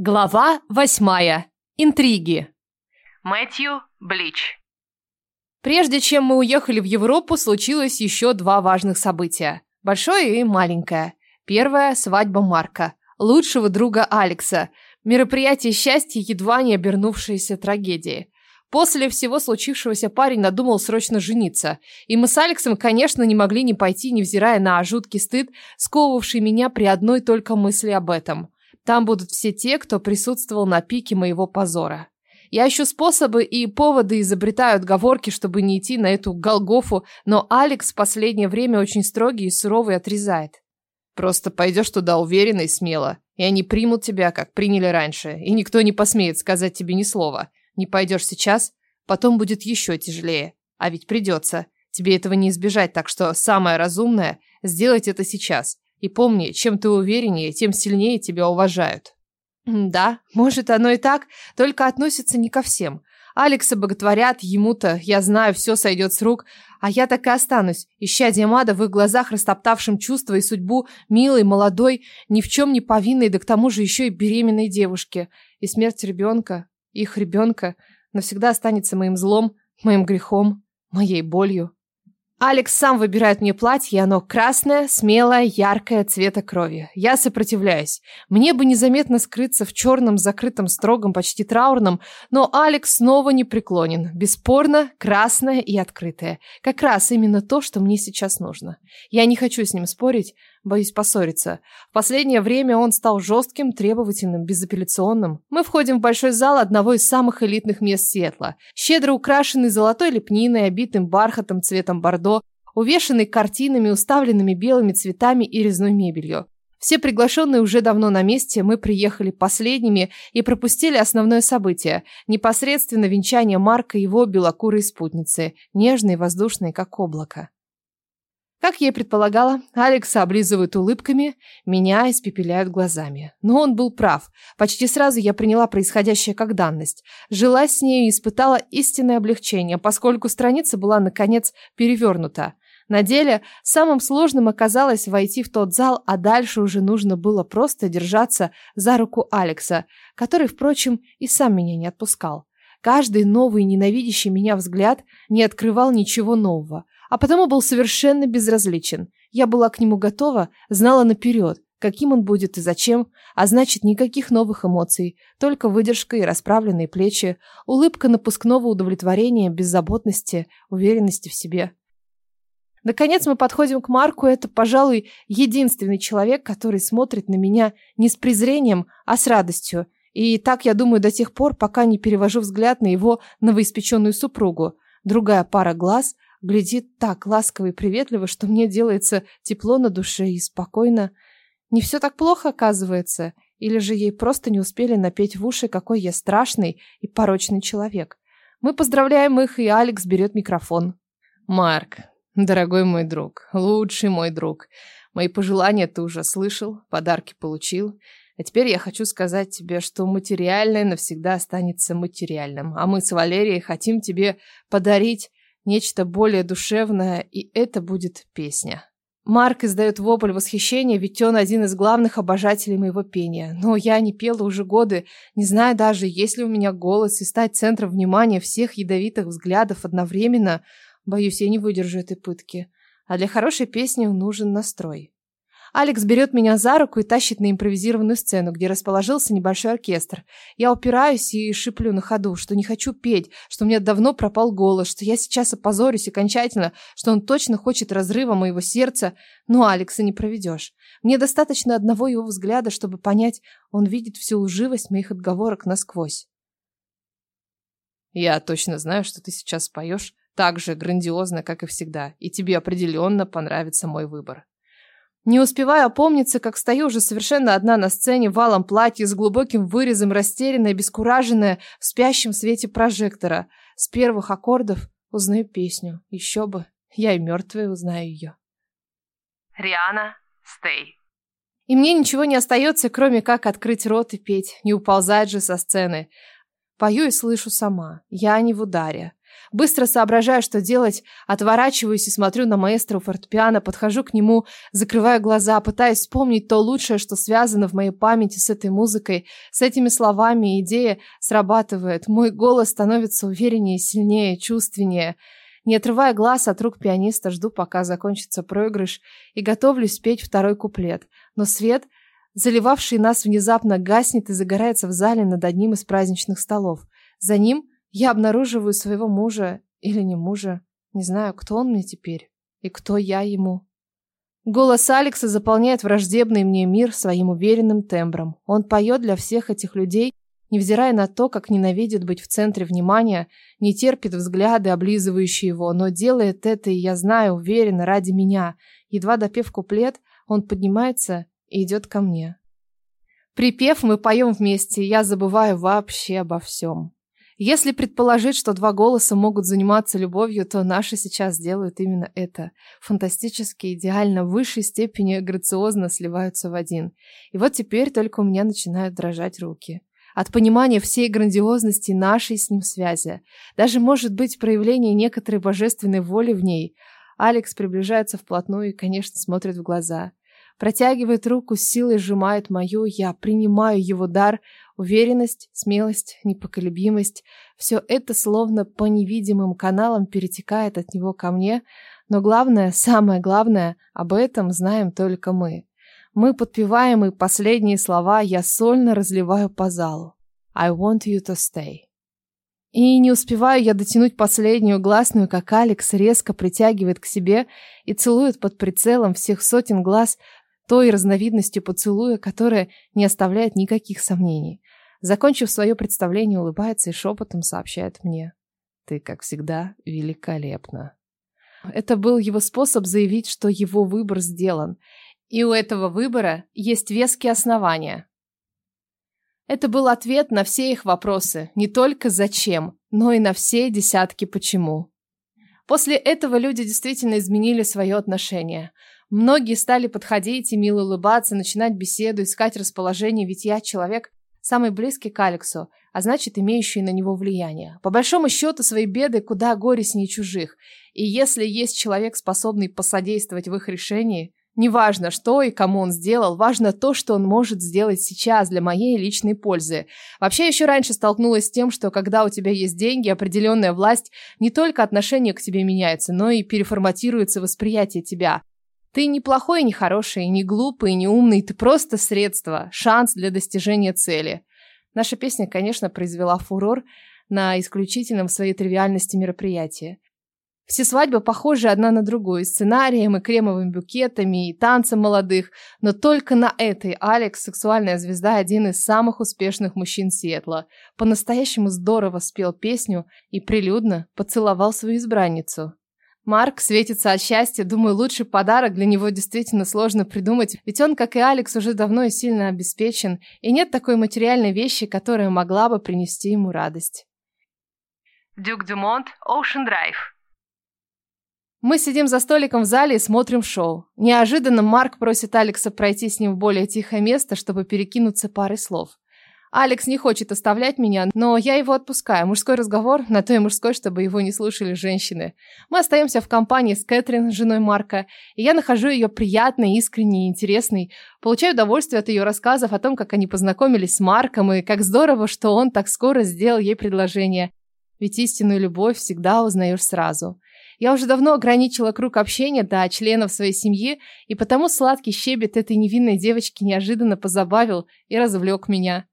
Глава восьмая. Интриги. Мэтью Блич. Прежде чем мы уехали в Европу, случилось еще два важных события. Большое и маленькое. Первое – свадьба Марка, лучшего друга Алекса. Мероприятие счастья, едва не обернувшееся трагедией. После всего случившегося парень надумал срочно жениться. И мы с Алексом, конечно, не могли не пойти, невзирая на жуткий стыд, сковывавший меня при одной только мысли об этом. Там будут все те, кто присутствовал на пике моего позора. Я ищу способы и поводы изобретаю отговорки, чтобы не идти на эту Голгофу, но Алекс в последнее время очень строгий и суровый отрезает. Просто пойдешь туда уверенно и смело, и они примут тебя, как приняли раньше, и никто не посмеет сказать тебе ни слова. Не пойдешь сейчас, потом будет еще тяжелее. А ведь придется. Тебе этого не избежать, так что самое разумное – сделать это сейчас. И помни, чем ты увереннее, тем сильнее тебя уважают. Да, может оно и так, только относится не ко всем. Алекса боготворят, ему-то, я знаю, все сойдет с рук, а я так и останусь, ища Диамада в их глазах, растоптавшим чувства и судьбу милой, молодой, ни в чем не повинной, да к тому же еще и беременной девушки. И смерть ребенка, их ребенка, навсегда останется моим злом, моим грехом, моей болью. Алекс сам выбирает мне платье, оно красное, смелое, яркое, цвета крови. Я сопротивляюсь. Мне бы незаметно скрыться в черном, закрытом, строгом, почти траурном, но Алекс снова не преклонен. Бесспорно, красное и открытое. Как раз именно то, что мне сейчас нужно. Я не хочу с ним спорить, боюсь поссориться. В последнее время он стал жестким, требовательным, безапелляционным. Мы входим в большой зал одного из самых элитных мест Сиэтла. Щедро украшенный золотой лепниной, обитым бархатом цветом бордо, увешанный картинами, уставленными белыми цветами и резной мебелью. Все приглашенные уже давно на месте, мы приехали последними и пропустили основное событие – непосредственно венчание Марка и его белокурой спутницы, нежной воздушной, как облако. Как я и предполагала, Алекса облизывают улыбками, меня испепеляют глазами. Но он был прав. Почти сразу я приняла происходящее как данность. Жила с ней и испытала истинное облегчение, поскольку страница была, наконец, перевернута. На деле, самым сложным оказалось войти в тот зал, а дальше уже нужно было просто держаться за руку Алекса, который, впрочем, и сам меня не отпускал. Каждый новый ненавидящий меня взгляд не открывал ничего нового а потому был совершенно безразличен. Я была к нему готова, знала наперед, каким он будет и зачем, а значит, никаких новых эмоций, только выдержка и расправленные плечи, улыбка напускного удовлетворения, беззаботности, уверенности в себе. Наконец мы подходим к Марку, это, пожалуй, единственный человек, который смотрит на меня не с презрением, а с радостью. И так я думаю до тех пор, пока не перевожу взгляд на его новоиспеченную супругу. Другая пара глаз – глядит так ласково и приветливо, что мне делается тепло на душе и спокойно. Не все так плохо, оказывается. Или же ей просто не успели напеть в уши, какой я страшный и порочный человек. Мы поздравляем их, и Алекс берет микрофон. «Марк, дорогой мой друг, лучший мой друг, мои пожелания ты уже слышал, подарки получил». А теперь я хочу сказать тебе, что материальное навсегда останется материальным. А мы с Валерией хотим тебе подарить нечто более душевное, и это будет песня. Марк издает вопль восхищения, ведь он один из главных обожателей моего пения. Но я не пела уже годы, не знаю даже, есть ли у меня голос, и стать центром внимания всех ядовитых взглядов одновременно. Боюсь, я не выдержу этой пытки. А для хорошей песни нужен настрой. Алекс берет меня за руку и тащит на импровизированную сцену, где расположился небольшой оркестр. Я упираюсь и шиплю на ходу, что не хочу петь, что у меня давно пропал голос, что я сейчас опозорюсь окончательно, что он точно хочет разрыва моего сердца. Но Алекса не проведешь. Мне достаточно одного его взгляда, чтобы понять, он видит всю лживость моих отговорок насквозь. Я точно знаю, что ты сейчас поешь так же грандиозно, как и всегда, и тебе определенно понравится мой выбор. Не успеваю опомниться, как стою уже совершенно одна на сцене в валом платье с глубоким вырезом, растерянная, обескураженная, в спящем свете прожектора. С первых аккордов узнаю песню. Еще бы, я и мертвая узнаю ее. Риана, стей. И мне ничего не остается, кроме как открыть рот и петь, не уползать же со сцены. Пою и слышу сама. Я не в ударе. Быстро соображаю, что делать, отворачиваюсь и смотрю на маэстро фортепиано, подхожу к нему, закрываю глаза, пытаясь вспомнить то лучшее, что связано в моей памяти с этой музыкой, с этими словами, идея срабатывает. Мой голос становится увереннее, сильнее, чувственнее. Не отрывая глаз от рук пианиста, жду, пока закончится проигрыш, и готовлюсь петь второй куплет. Но свет, заливавший нас внезапно, гаснет и загорается в зале над одним из праздничных столов. За ним я обнаруживаю своего мужа или не мужа. Не знаю, кто он мне теперь и кто я ему. Голос Алекса заполняет враждебный мне мир своим уверенным тембром. Он поет для всех этих людей, невзирая на то, как ненавидит быть в центре внимания, не терпит взгляды, облизывающие его, но делает это, и я знаю, уверенно, ради меня. Едва допев куплет, он поднимается и идет ко мне. Припев мы поем вместе, я забываю вообще обо всем. Если предположить, что два голоса могут заниматься любовью, то наши сейчас делают именно это. Фантастически, идеально, в высшей степени грациозно сливаются в один. И вот теперь только у меня начинают дрожать руки. От понимания всей грандиозности нашей с ним связи. Даже может быть проявление некоторой божественной воли в ней. Алекс приближается вплотную и, конечно, смотрит в глаза. Протягивает руку, с силой сжимает мою, я принимаю его дар, уверенность, смелость, непоколебимость. Все это словно по невидимым каналам перетекает от него ко мне, но главное, самое главное, об этом знаем только мы. Мы подпеваем и последние слова я сольно разливаю по залу. I want you to stay. И не успеваю я дотянуть последнюю гласную, как Алекс резко притягивает к себе и целует под прицелом всех сотен глаз, той разновидностью поцелуя, которая не оставляет никаких сомнений. Закончив свое представление, улыбается и шепотом сообщает мне. «Ты, как всегда, великолепна». Это был его способ заявить, что его выбор сделан. И у этого выбора есть веские основания. Это был ответ на все их вопросы, не только «зачем», но и на все десятки «почему». После этого люди действительно изменили свое отношение – Многие стали подходить и мило улыбаться, начинать беседу, искать расположение, ведь я человек самый близкий к Алексу, а значит, имеющий на него влияние. По большому счету, свои беды куда горестнее чужих. И если есть человек, способный посодействовать в их решении, неважно, что и кому он сделал, важно то, что он может сделать сейчас для моей личной пользы. Вообще, еще раньше столкнулась с тем, что когда у тебя есть деньги, определенная власть, не только отношение к тебе меняется, но и переформатируется восприятие тебя. Ты не плохой, не хороший, не глупый, не умный, ты просто средство, шанс для достижения цели. Наша песня, конечно, произвела фурор на исключительном в своей тривиальности мероприятии. Все свадьбы похожи одна на другую, сценарием, и кремовыми букетами, и танцем молодых, но только на этой Алекс, сексуальная звезда, один из самых успешных мужчин Сиэтла. По-настоящему здорово спел песню и прилюдно поцеловал свою избранницу. Марк светится от счастья. Думаю, лучший подарок для него действительно сложно придумать, ведь он, как и Алекс, уже давно и сильно обеспечен, и нет такой материальной вещи, которая могла бы принести ему радость. Дюк Дюмонт, Ocean Drive. Мы сидим за столиком в зале и смотрим шоу. Неожиданно Марк просит Алекса пройти с ним в более тихое место, чтобы перекинуться парой слов. Алекс не хочет оставлять меня, но я его отпускаю. Мужской разговор на то и мужской, чтобы его не слушали женщины. Мы остаемся в компании с Кэтрин, женой Марка, и я нахожу ее приятной, искренней интересной. Получаю удовольствие от ее рассказов о том, как они познакомились с Марком, и как здорово, что он так скоро сделал ей предложение. Ведь истинную любовь всегда узнаешь сразу. Я уже давно ограничила круг общения до членов своей семьи, и потому сладкий щебет этой невинной девочки неожиданно позабавил и развлек меня.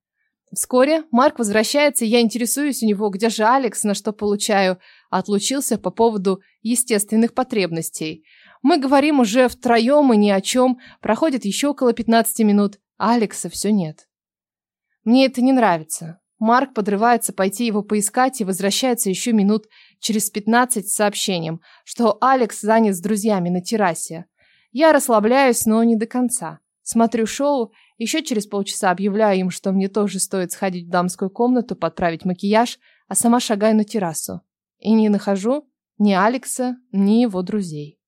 Вскоре Марк возвращается, и я интересуюсь у него, где же Алекс, на что получаю. Отлучился по поводу естественных потребностей. Мы говорим уже втроем и ни о чем. Проходит еще около 15 минут. Алекса все нет. Мне это не нравится. Марк подрывается пойти его поискать и возвращается еще минут через 15 с сообщением, что Алекс занят с друзьями на террасе. Я расслабляюсь, но не до конца. Смотрю шоу еще через полчаса объявляю им, что мне тоже стоит сходить в дамскую комнату, подправить макияж, а сама шагаю на террасу. И не нахожу ни Алекса, ни его друзей.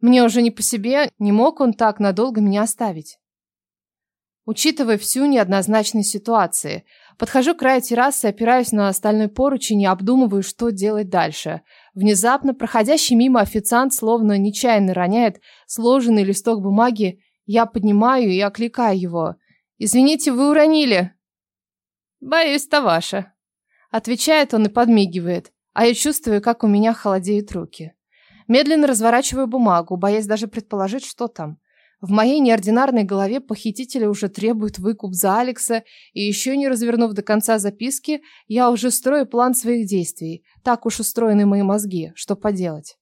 Мне уже не по себе, не мог он так надолго меня оставить. учитывая всю неоднозначность ситуации. Подхожу к краю террасы, опираюсь на стальной поручень и обдумываю, что делать дальше. Внезапно проходящий мимо официант словно нечаянно роняет сложенный листок бумаги. Я поднимаю и окликаю его. «Извините, вы уронили?» «Боюсь, это ваше», — отвечает он и подмигивает, а я чувствую, как у меня холодеют руки. Медленно разворачиваю бумагу, боясь даже предположить, что там. В моей неординарной голове похитители уже требуют выкуп за Алекса, и еще не развернув до конца записки, я уже строю план своих действий. Так уж устроены мои мозги, что поделать.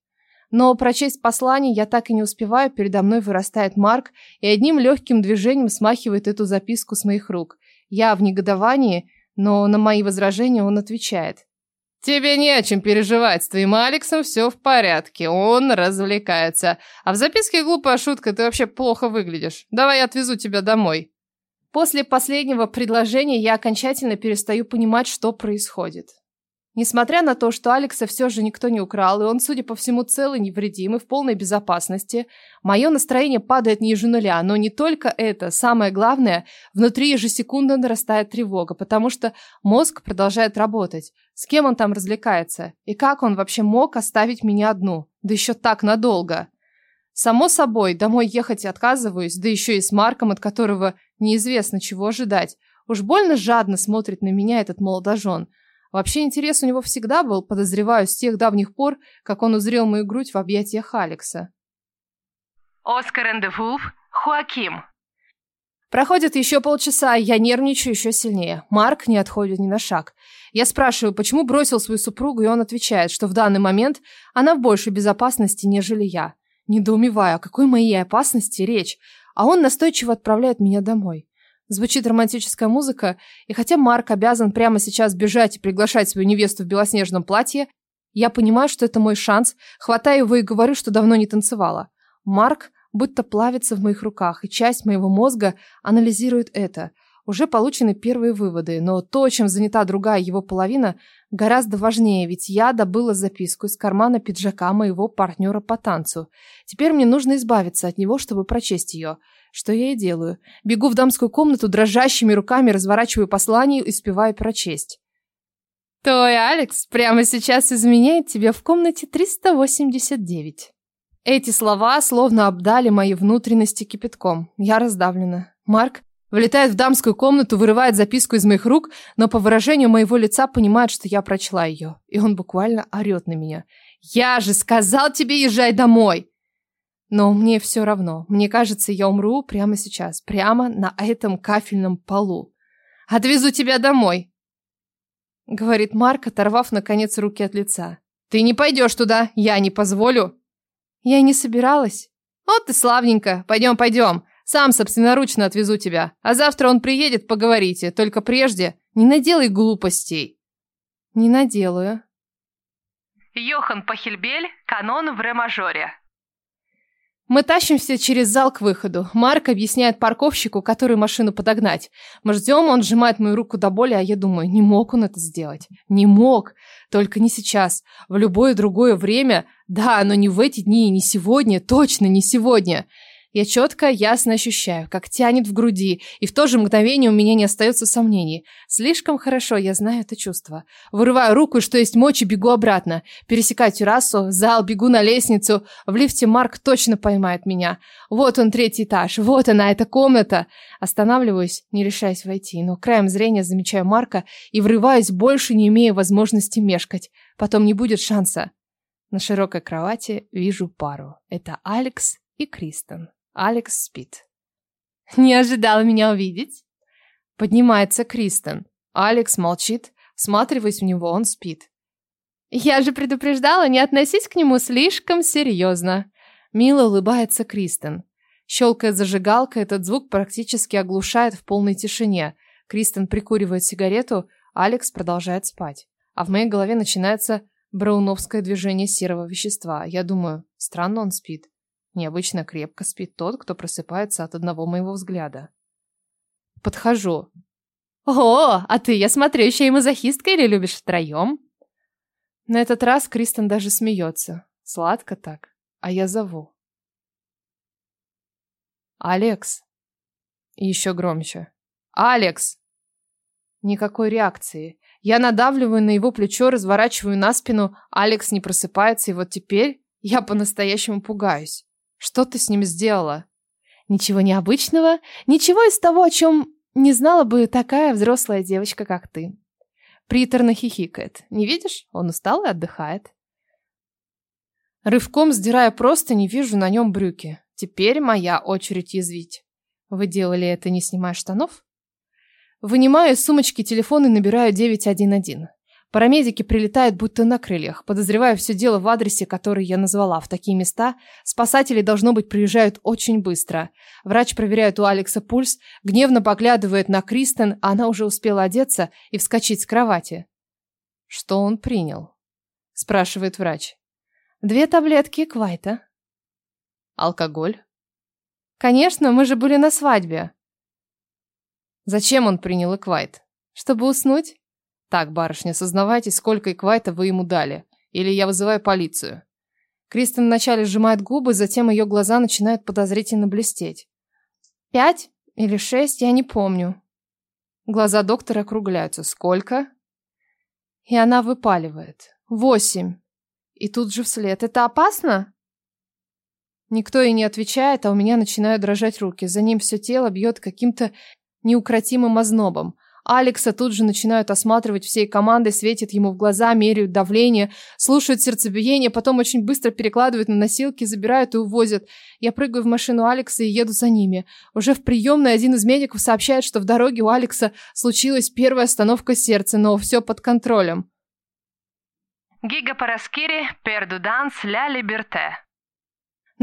Но прочесть послание я так и не успеваю, передо мной вырастает Марк и одним легким движением смахивает эту записку с моих рук. Я в негодовании, но на мои возражения он отвечает. Тебе не о чем переживать, с твоим Алексом все в порядке, он развлекается. А в записке глупая шутка, ты вообще плохо выглядишь. Давай я отвезу тебя домой. После последнего предложения я окончательно перестаю понимать, что происходит. Несмотря на то, что Алекса все же никто не украл, и он, судя по всему, целый, невредим и в полной безопасности, мое настроение падает ниже нуля. Но не только это. Самое главное, внутри ежесекундно нарастает тревога, потому что мозг продолжает работать. С кем он там развлекается? И как он вообще мог оставить меня одну? Да еще так надолго. Само собой, домой ехать отказываюсь, да еще и с Марком, от которого неизвестно чего ожидать. Уж больно жадно смотрит на меня этот молодожен – Вообще интерес у него всегда был, подозреваю, с тех давних пор, как он узрел мою грудь в объятиях Алекса. Оскар Wolf, Хоаким. Проходит еще полчаса, и я нервничаю еще сильнее. Марк не отходит ни на шаг. Я спрашиваю, почему бросил свою супругу, и он отвечает, что в данный момент она в большей безопасности, нежели я. Недоумеваю, о какой моей опасности речь, а он настойчиво отправляет меня домой. Звучит романтическая музыка, и хотя Марк обязан прямо сейчас бежать и приглашать свою невесту в белоснежном платье, я понимаю, что это мой шанс, хватаю его и говорю, что давно не танцевала. Марк будто плавится в моих руках, и часть моего мозга анализирует это. Уже получены первые выводы, но то, чем занята другая его половина, гораздо важнее, ведь я добыла записку из кармана пиджака моего партнера по танцу. Теперь мне нужно избавиться от него, чтобы прочесть ее. Что я и делаю. Бегу в дамскую комнату, дрожащими руками разворачиваю послание и успеваю прочесть. Твой Алекс прямо сейчас изменяет тебя в комнате 389. Эти слова словно обдали мои внутренности кипятком. Я раздавлена. Марк влетает в дамскую комнату, вырывает записку из моих рук, но по выражению моего лица понимает, что я прочла ее. И он буквально орет на меня. «Я же сказал тебе езжай домой!» Но мне все равно. Мне кажется, я умру прямо сейчас, прямо на этом кафельном полу. «Отвезу тебя домой», — говорит Марк, оторвав, наконец, руки от лица. «Ты не пойдешь туда, я не позволю». Я не собиралась. «Вот ты славненько, пойдем, пойдем. Сам собственноручно отвезу тебя. А завтра он приедет, поговорите. Только прежде не наделай глупостей». «Не наделаю». Йохан Пахельбель, канон в ре-мажоре. Мы тащимся через зал к выходу. Марк объясняет парковщику, который машину подогнать. Мы ждем, он сжимает мою руку до боли, а я думаю, не мог он это сделать. Не мог. Только не сейчас. В любое другое время. Да, но не в эти дни, не сегодня. Точно не сегодня. Я четко, ясно ощущаю, как тянет в груди, и в то же мгновение у меня не остается сомнений. Слишком хорошо я знаю это чувство. Вырываю руку что есть мочи, бегу обратно. Пересекаю террасу, зал, бегу на лестницу. В лифте Марк точно поймает меня. Вот он, третий этаж. Вот она, эта комната. Останавливаюсь, не решаясь войти, но краем зрения замечаю Марка и врываюсь, больше не имея возможности мешкать. Потом не будет шанса. На широкой кровати вижу пару. Это Алекс и Кристен. Алекс спит. «Не ожидала меня увидеть?» Поднимается Кристен. Алекс молчит, всматриваясь в него, он спит. «Я же предупреждала, не относись к нему слишком серьезно!» Мило улыбается Кристен. Щелкает зажигалка, этот звук практически оглушает в полной тишине. Кристен прикуривает сигарету, Алекс продолжает спать. А в моей голове начинается брауновское движение серого вещества. Я думаю, странно он спит. Необычно крепко спит тот, кто просыпается от одного моего взгляда. Подхожу. «О, а ты, я смотрю, еще и мазохистка или любишь втроем?» На этот раз Кристен даже смеется. Сладко так. А я зову. «Алекс». Еще громче. «Алекс!» Никакой реакции. Я надавливаю на его плечо, разворачиваю на спину. Алекс не просыпается, и вот теперь я по-настоящему пугаюсь. Что ты с ним сделала? Ничего необычного, ничего из того, о чем не знала бы такая взрослая девочка, как ты. Приторно хихикает. Не видишь? Он устал и отдыхает. Рывком сдирая просто, не вижу на нем брюки. Теперь моя очередь язвить. Вы делали это, не снимая штанов? Вынимаю из сумочки телефон и набираю 911. Парамедики прилетают будто на крыльях. Подозреваю все дело в адресе, который я назвала. В такие места спасатели, должно быть, приезжают очень быстро. Врач проверяет у Алекса пульс, гневно поглядывает на Кристен, а она уже успела одеться и вскочить с кровати. «Что он принял?» – спрашивает врач. «Две таблетки квайта». «Алкоголь?» «Конечно, мы же были на свадьбе». «Зачем он принял эквайт?» «Чтобы уснуть?» Так, барышня, сознавайтесь, сколько эквайта вы ему дали. Или я вызываю полицию. Кристин вначале сжимает губы, затем ее глаза начинают подозрительно блестеть. Пять или шесть, я не помню. Глаза доктора округляются. Сколько? И она выпаливает. Восемь. И тут же вслед. Это опасно? Никто и не отвечает, а у меня начинают дрожать руки. За ним все тело бьет каким-то неукротимым ознобом. Алекса тут же начинают осматривать всей командой, светят ему в глаза, меряют давление, слушают сердцебиение, потом очень быстро перекладывают на носилки, забирают и увозят. Я прыгаю в машину Алекса и еду за ними. Уже в приемной один из медиков сообщает, что в дороге у Алекса случилась первая остановка сердца, но все под контролем. Гига Параскири, Пердуданс, Ля Либерте.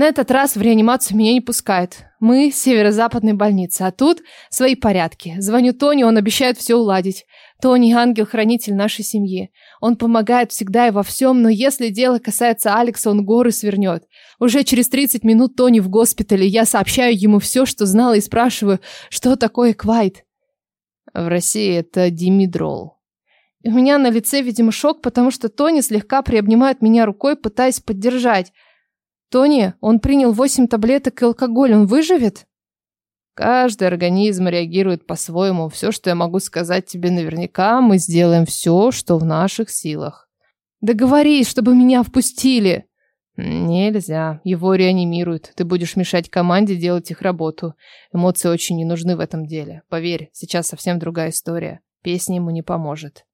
На этот раз в реанимацию меня не пускают. Мы – северо-западной больницы, а тут свои порядки. Звоню Тони, он обещает все уладить. Тони – ангел-хранитель нашей семьи. Он помогает всегда и во всем, но если дело касается Алекса, он горы свернет. Уже через 30 минут Тони в госпитале. Я сообщаю ему все, что знала, и спрашиваю, что такое квайт. В России это димедрол. У меня на лице, видимо, шок, потому что Тони слегка приобнимает меня рукой, пытаясь поддержать – Тони, он принял восемь таблеток и алкоголь, он выживет? Каждый организм реагирует по-своему. Все, что я могу сказать тебе наверняка, мы сделаем все, что в наших силах. Договорись, чтобы меня впустили. Нельзя. Его реанимируют. Ты будешь мешать команде делать их работу. Эмоции очень не нужны в этом деле. Поверь, сейчас совсем другая история. Песня ему не поможет.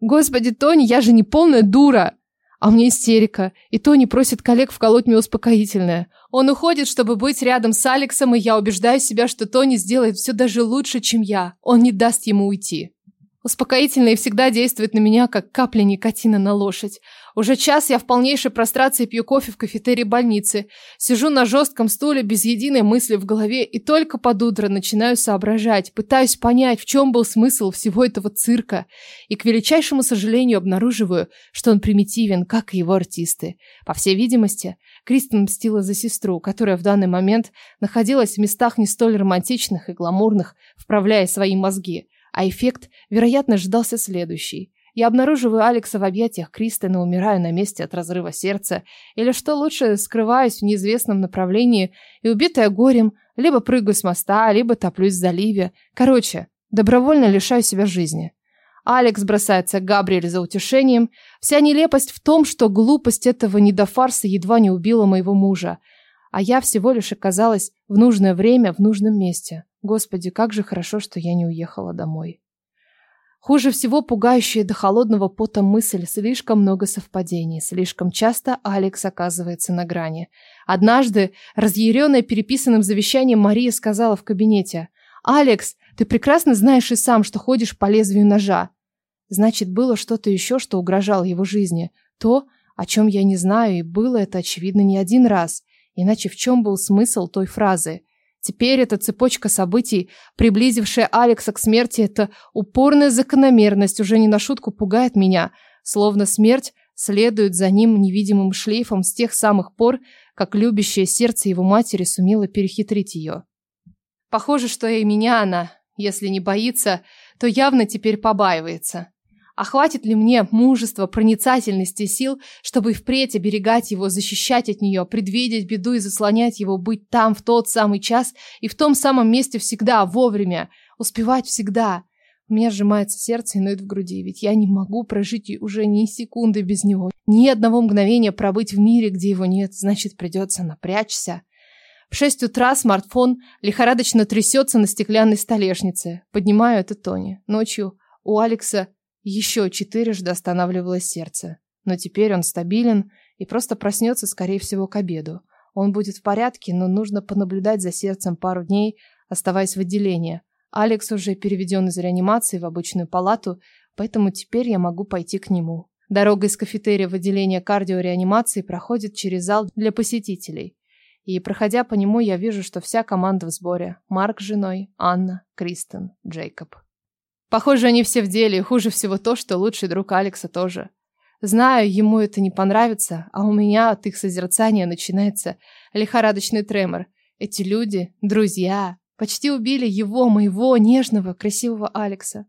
Господи, Тони, я же не полная дура. А мне истерика. И Тони просит коллег вколоть мне успокоительное. Он уходит, чтобы быть рядом с Алексом, и я убеждаю себя, что Тони сделает все даже лучше, чем я. Он не даст ему уйти. Успокоительное всегда действует на меня, как капля никотина на лошадь. Уже час я в полнейшей прострации пью кофе в кафетерии больницы. Сижу на жестком стуле без единой мысли в голове и только под утро начинаю соображать, пытаюсь понять, в чем был смысл всего этого цирка. И к величайшему сожалению обнаруживаю, что он примитивен, как и его артисты. По всей видимости, Кристин мстила за сестру, которая в данный момент находилась в местах не столь романтичных и гламурных, вправляя свои мозги. А эффект, вероятно, ждался следующий. Я обнаруживаю Алекса в объятиях Кристен и умираю на месте от разрыва сердца, или что лучше, скрываюсь в неизвестном направлении и, убитая горем, либо прыгаю с моста, либо топлюсь в заливе. Короче, добровольно лишаю себя жизни. Алекс бросается к Габриэль за утешением. Вся нелепость в том, что глупость этого недофарса едва не убила моего мужа. А я всего лишь оказалась в нужное время в нужном месте. Господи, как же хорошо, что я не уехала домой. Хуже всего пугающая до холодного пота мысль. Слишком много совпадений. Слишком часто Алекс оказывается на грани. Однажды, разъяренная переписанным завещанием, Мария сказала в кабинете. «Алекс, ты прекрасно знаешь и сам, что ходишь по лезвию ножа». Значит, было что-то еще, что угрожало его жизни. То, о чем я не знаю, и было это, очевидно, не один раз. Иначе в чем был смысл той фразы? Теперь эта цепочка событий, приблизившая Алекса к смерти, эта упорная закономерность уже не на шутку пугает меня, словно смерть следует за ним невидимым шлейфом с тех самых пор, как любящее сердце его матери сумело перехитрить ее. Похоже, что и меня она, если не боится, то явно теперь побаивается. А хватит ли мне мужества, проницательности, сил, чтобы впредь оберегать его, защищать от нее, предвидеть беду и заслонять его, быть там в тот самый час и в том самом месте всегда, вовремя, успевать всегда? У меня сжимается сердце и ноет в груди, ведь я не могу прожить уже ни секунды без него, ни одного мгновения пробыть в мире, где его нет, значит, придется напрячься. В шесть утра смартфон лихорадочно трясется на стеклянной столешнице. Поднимаю это Тони. Ночью у Алекса еще четырежды останавливалось сердце. Но теперь он стабилен и просто проснется, скорее всего, к обеду. Он будет в порядке, но нужно понаблюдать за сердцем пару дней, оставаясь в отделении. Алекс уже переведен из реанимации в обычную палату, поэтому теперь я могу пойти к нему. Дорога из кафетерия в отделение кардиореанимации проходит через зал для посетителей. И, проходя по нему, я вижу, что вся команда в сборе. Марк с женой, Анна, Кристен, Джейкоб. Похоже, они все в деле, и хуже всего то, что лучший друг Алекса тоже. Знаю, ему это не понравится, а у меня от их созерцания начинается лихорадочный тремор. Эти люди, друзья, почти убили его, моего нежного, красивого Алекса.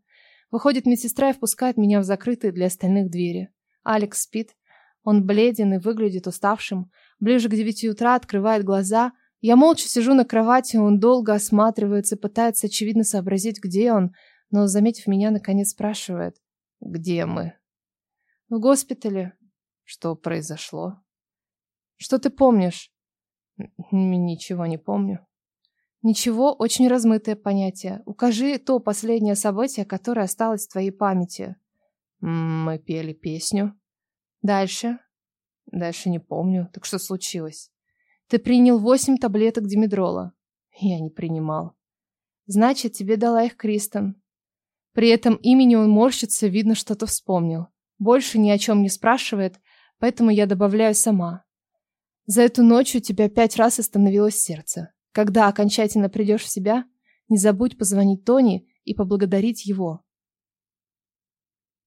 Выходит медсестра и впускает меня в закрытые для остальных двери. Алекс спит. Он бледен и выглядит уставшим. Ближе к девяти утра открывает глаза. Я молча сижу на кровати, он долго осматривается, пытается очевидно сообразить, где он, но, заметив меня, наконец спрашивает. «Где мы?» «В госпитале». «Что произошло?» «Что ты помнишь?» «Ничего не помню». «Ничего, очень размытое понятие. Укажи то последнее событие, которое осталось в твоей памяти». «Мы пели песню». «Дальше?» «Дальше не помню. Так что случилось?» «Ты принял восемь таблеток димедрола». «Я не принимал». «Значит, тебе дала их Кристен. При этом имени он морщится, видно, что-то вспомнил. Больше ни о чем не спрашивает, поэтому я добавляю сама. За эту ночь у тебя пять раз остановилось сердце. Когда окончательно придешь в себя, не забудь позвонить Тони и поблагодарить его.